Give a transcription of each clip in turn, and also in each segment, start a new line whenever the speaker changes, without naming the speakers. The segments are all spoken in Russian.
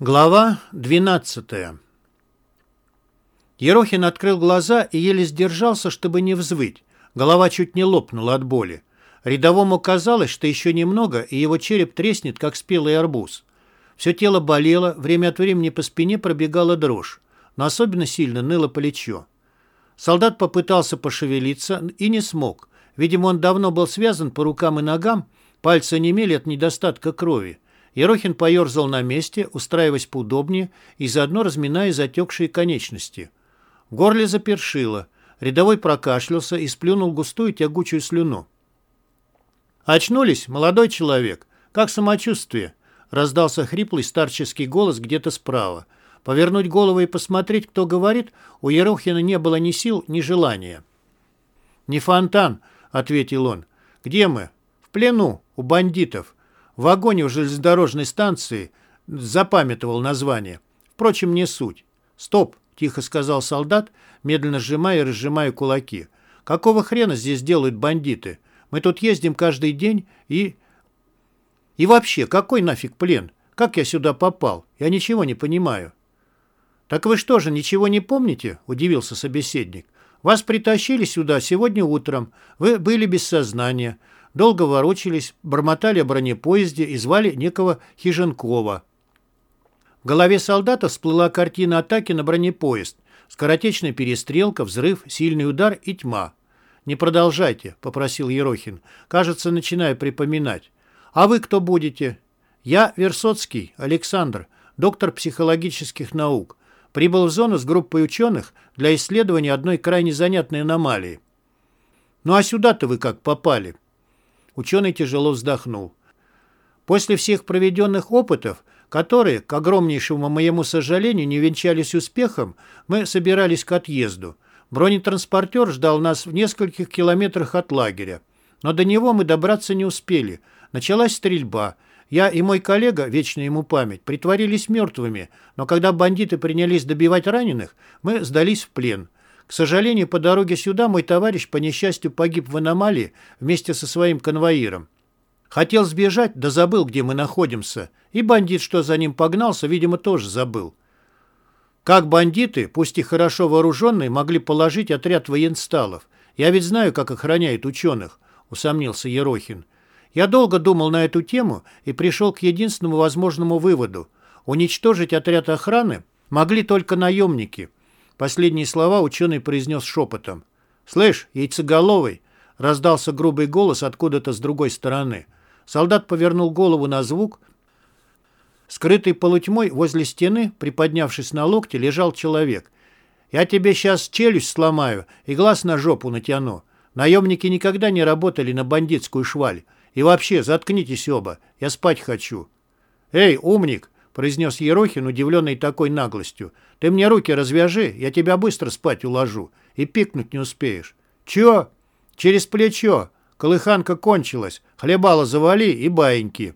Глава 12 Ерохин открыл глаза и еле сдержался, чтобы не взвыть. Голова чуть не лопнула от боли. Рядовому казалось, что еще немного, и его череп треснет, как спелый арбуз. Все тело болело, время от времени по спине пробегала дрожь, но особенно сильно ныло плечо. Солдат попытался пошевелиться и не смог. Видимо, он давно был связан по рукам и ногам, пальцы немели от недостатка крови. Ерохин поерзал на месте, устраиваясь поудобнее и заодно разминая затекшие конечности. Горле запершило. Рядовой прокашлялся и сплюнул густую тягучую слюну. «Очнулись, молодой человек? Как самочувствие?» Раздался хриплый старческий голос где-то справа. Повернуть голову и посмотреть, кто говорит, у Ерохина не было ни сил, ни желания. «Не фонтан», — ответил он. «Где мы?» «В плену, у бандитов. В вагоне у железнодорожной станции запамятовал название. Впрочем, не суть. «Стоп!» — тихо сказал солдат, медленно сжимая и разжимая кулаки. «Какого хрена здесь делают бандиты? Мы тут ездим каждый день и...» «И вообще, какой нафиг плен? Как я сюда попал? Я ничего не понимаю». «Так вы что же, ничего не помните?» — удивился собеседник. «Вас притащили сюда сегодня утром. Вы были без сознания долго ворочались, бормотали о бронепоезде и звали некого Хиженкова. В голове солдата всплыла картина атаки на бронепоезд. Скоротечная перестрелка, взрыв, сильный удар и тьма. «Не продолжайте», — попросил Ерохин. «Кажется, начинаю припоминать. А вы кто будете?» «Я Версоцкий, Александр, доктор психологических наук. Прибыл в зону с группой ученых для исследования одной крайне занятной аномалии». «Ну а сюда-то вы как попали?» Ученый тяжело вздохнул. После всех проведенных опытов, которые, к огромнейшему моему сожалению, не венчались успехом, мы собирались к отъезду. Бронетранспортер ждал нас в нескольких километрах от лагеря. Но до него мы добраться не успели. Началась стрельба. Я и мой коллега, вечно ему память, притворились мертвыми, но когда бандиты принялись добивать раненых, мы сдались в плен. К сожалению, по дороге сюда мой товарищ по несчастью погиб в аномалии вместе со своим конвоиром. Хотел сбежать, да забыл, где мы находимся. И бандит, что за ним погнался, видимо, тоже забыл. Как бандиты, пусть и хорошо вооруженные, могли положить отряд военсталов? Я ведь знаю, как охраняют ученых, усомнился Ерохин. Я долго думал на эту тему и пришел к единственному возможному выводу. Уничтожить отряд охраны могли только наемники – Последние слова ученый произнес шепотом. «Слышь, яйцеголовый!» — раздался грубый голос откуда-то с другой стороны. Солдат повернул голову на звук. Скрытый полутьмой возле стены, приподнявшись на локте, лежал человек. «Я тебе сейчас челюсть сломаю и глаз на жопу натяну. Наемники никогда не работали на бандитскую шваль. И вообще, заткнитесь оба, я спать хочу». «Эй, умник!» Произнес Ерохин, удивленный такой наглостью. «Ты мне руки развяжи, я тебя быстро спать уложу, и пикнуть не успеешь». «Чё?» «Через плечо. Колыханка кончилась. Хлебало завали и баиньки».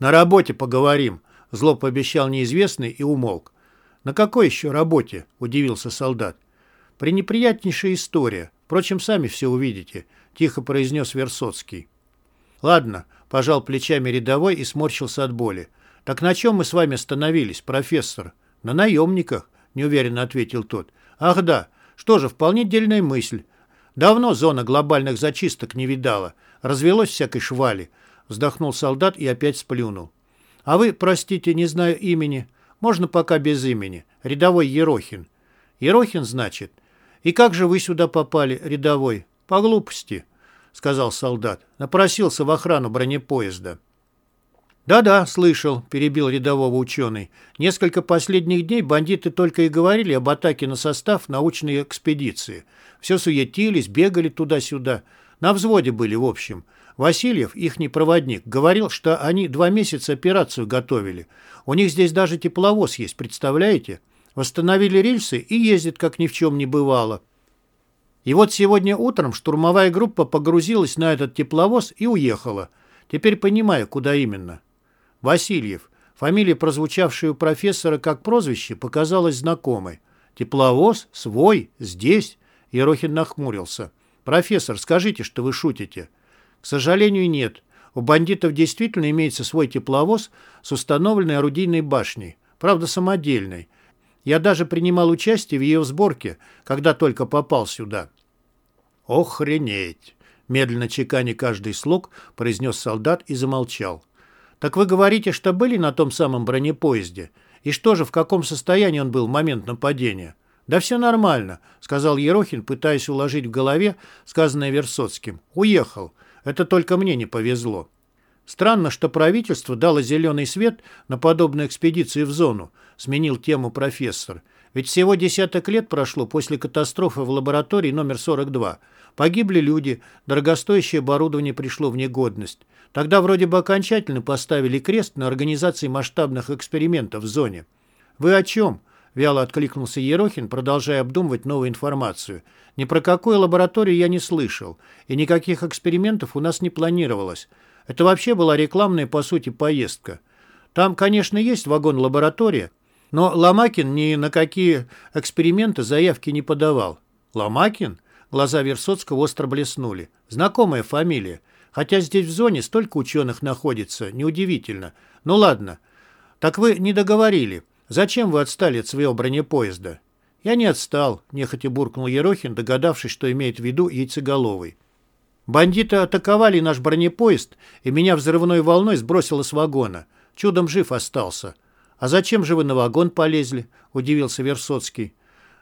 «На работе поговорим», — зло пообещал неизвестный и умолк. «На какой еще работе?» — удивился солдат. «Пренеприятнейшая история. Впрочем, сами все увидите», — тихо произнес Версоцкий. «Ладно», — пожал плечами рядовой и сморщился от боли. «Так на чем мы с вами остановились, профессор?» «На наемниках», — неуверенно ответил тот. «Ах да, что же, вполне дельная мысль. Давно зона глобальных зачисток не видала. Развелось всякой швали». Вздохнул солдат и опять сплюнул. «А вы, простите, не знаю имени. Можно пока без имени. Рядовой Ерохин». «Ерохин, значит? И как же вы сюда попали, рядовой?» «По глупости», — сказал солдат. «Напросился в охрану бронепоезда». «Да-да, слышал», – перебил рядового ученый. «Несколько последних дней бандиты только и говорили об атаке на состав научной экспедиции. Все суетились, бегали туда-сюда. На взводе были, в общем. Васильев, ихний проводник, говорил, что они два месяца операцию готовили. У них здесь даже тепловоз есть, представляете? Восстановили рельсы и ездит, как ни в чем не бывало». И вот сегодня утром штурмовая группа погрузилась на этот тепловоз и уехала. Теперь понимаю, куда именно. Васильев. Фамилия, прозвучавшая у профессора как прозвище, показалась знакомой. «Тепловоз? Свой? Здесь?» Ерохин нахмурился. «Профессор, скажите, что вы шутите». «К сожалению, нет. У бандитов действительно имеется свой тепловоз с установленной орудийной башней, правда самодельной. Я даже принимал участие в ее сборке, когда только попал сюда. «Охренеть!» — медленно чеканя каждый слог, произнес солдат и замолчал. «Так вы говорите, что были на том самом бронепоезде? И что же, в каком состоянии он был в момент нападения?» «Да все нормально», — сказал Ерохин, пытаясь уложить в голове сказанное Версоцким. «Уехал. Это только мне не повезло». Странно, что правительство дало зеленый свет на подобную экспедицию в зону, сменил тему профессор. Ведь всего десяток лет прошло после катастрофы в лаборатории номер 42. Погибли люди, дорогостоящее оборудование пришло в негодность. Тогда вроде бы окончательно поставили крест на организации масштабных экспериментов в зоне. «Вы о чем?» – вяло откликнулся Ерохин, продолжая обдумывать новую информацию. «Ни про какую лабораторию я не слышал, и никаких экспериментов у нас не планировалось. Это вообще была рекламная, по сути, поездка. Там, конечно, есть вагон-лаборатория, но Ломакин ни на какие эксперименты заявки не подавал. Ломакин? Глаза Версоцкого остро блеснули. Знакомая фамилия. Хотя здесь в зоне столько ученых находится, неудивительно. Ну ладно. Так вы не договорили. Зачем вы отстали от своего бронепоезда? Я не отстал, нехотя буркнул Ерохин, догадавшись, что имеет в виду яйцеголовый. Бандиты атаковали наш бронепоезд, и меня взрывной волной сбросило с вагона. Чудом жив остался. «А зачем же вы на вагон полезли?» – удивился Версоцкий.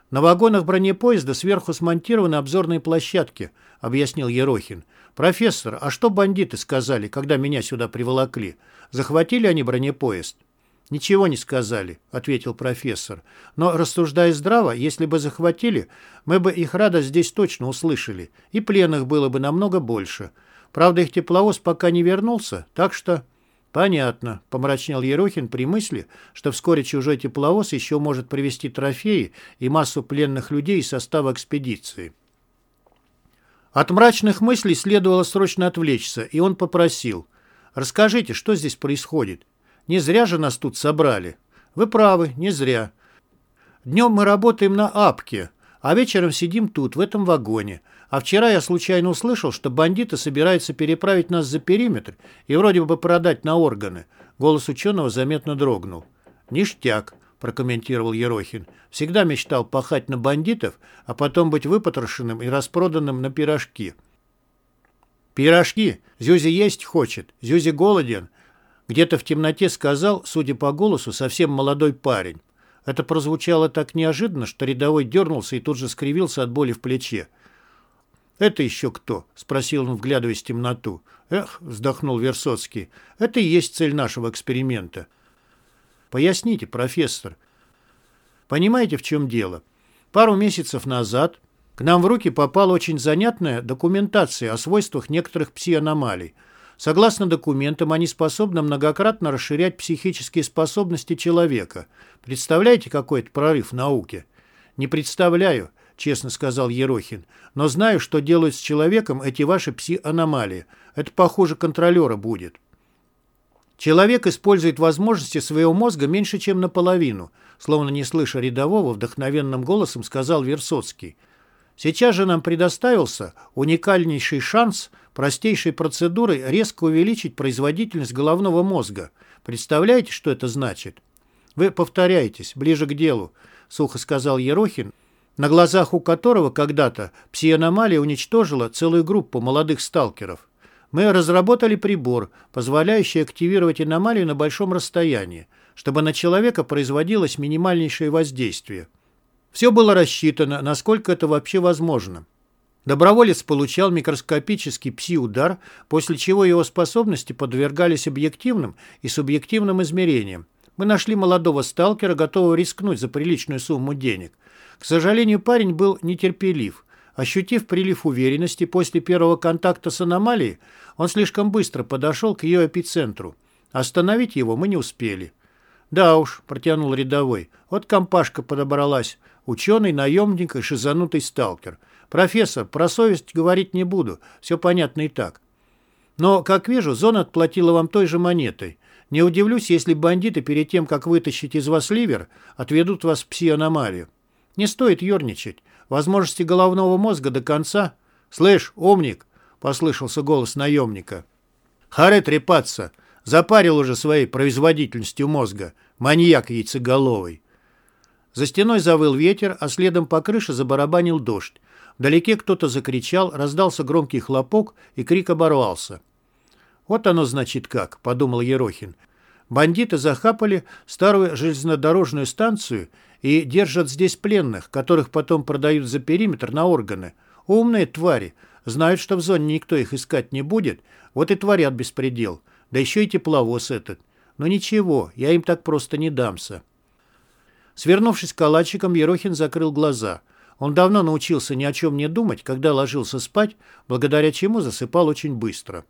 «На вагонах бронепоезда сверху смонтированы обзорные площадки», – объяснил Ерохин. «Профессор, а что бандиты сказали, когда меня сюда приволокли? Захватили они бронепоезд?» «Ничего не сказали», — ответил профессор. «Но, рассуждая здраво, если бы захватили, мы бы их радость здесь точно услышали, и пленных было бы намного больше. Правда, их тепловоз пока не вернулся, так что...» «Понятно», — помрачнел Ерохин при мысли, что вскоре чужой тепловоз еще может привезти трофеи и массу пленных людей из состава экспедиции. От мрачных мыслей следовало срочно отвлечься, и он попросил. «Расскажите, что здесь происходит? Не зря же нас тут собрали». «Вы правы, не зря. Днем мы работаем на Апке, а вечером сидим тут, в этом вагоне. А вчера я случайно услышал, что бандиты собираются переправить нас за периметр и вроде бы продать на органы. Голос ученого заметно дрогнул. «Ништяк», — прокомментировал Ерохин. «Всегда мечтал пахать на бандитов, а потом быть выпотрошенным и распроданным на пирожки». «Пирожки? Зюзи есть хочет. Зюзи голоден». Где-то в темноте сказал, судя по голосу, совсем молодой парень. Это прозвучало так неожиданно, что рядовой дернулся и тут же скривился от боли в плече. «Это еще кто?» — спросил он, вглядываясь в темноту. «Эх», — вздохнул Версоцкий, — «это и есть цель нашего эксперимента». «Поясните, профессор». «Понимаете, в чем дело? Пару месяцев назад к нам в руки попала очень занятная документация о свойствах некоторых пси-аномалий. Согласно документам, они способны многократно расширять психические способности человека. Представляете, какой это прорыв в науке? Не представляю честно сказал Ерохин. «Но знаю, что делают с человеком эти ваши пси-аномалии. Это похоже контролера будет». Человек использует возможности своего мозга меньше, чем наполовину, словно не слыша рядового, вдохновенным голосом сказал Версоцкий. Сейчас же нам предоставился уникальнейший шанс простейшей процедурой резко увеличить производительность головного мозга. Представляете, что это значит? Вы повторяетесь, ближе к делу, сухо сказал Ерохин на глазах у которого когда-то пси-аномалия уничтожила целую группу молодых сталкеров. Мы разработали прибор, позволяющий активировать аномалию на большом расстоянии, чтобы на человека производилось минимальнейшее воздействие. Все было рассчитано, насколько это вообще возможно. Доброволец получал микроскопический пси-удар, после чего его способности подвергались объективным и субъективным измерениям. Мы нашли молодого сталкера, готового рискнуть за приличную сумму денег. К сожалению, парень был нетерпелив. Ощутив прилив уверенности после первого контакта с аномалией, он слишком быстро подошел к ее эпицентру. Остановить его мы не успели. «Да уж», — протянул рядовой, — «вот компашка подобралась. Ученый, наемник и шизанутый сталкер. Профессор, про совесть говорить не буду, все понятно и так. Но, как вижу, зона отплатила вам той же монетой. Не удивлюсь, если бандиты перед тем, как вытащить из вас ливер, отведут вас в пси-аномалию. Не стоит ерничать. Возможности головного мозга до конца... «Слышь, умник!» — послышался голос наемника. Харе трепаться. Запарил уже своей производительностью мозга. Маньяк яйцеголовый. За стеной завыл ветер, а следом по крыше забарабанил дождь. Вдалеке кто-то закричал, раздался громкий хлопок, и крик оборвался. «Вот оно, значит, как», — подумал Ерохин. «Бандиты захапали старую железнодорожную станцию и держат здесь пленных, которых потом продают за периметр на органы. Умные твари. Знают, что в зоне никто их искать не будет, вот и творят беспредел. Да еще и тепловоз этот. Но ничего, я им так просто не дамся». Свернувшись калачиком, Ерохин закрыл глаза. Он давно научился ни о чем не думать, когда ложился спать, благодаря чему засыпал очень быстро.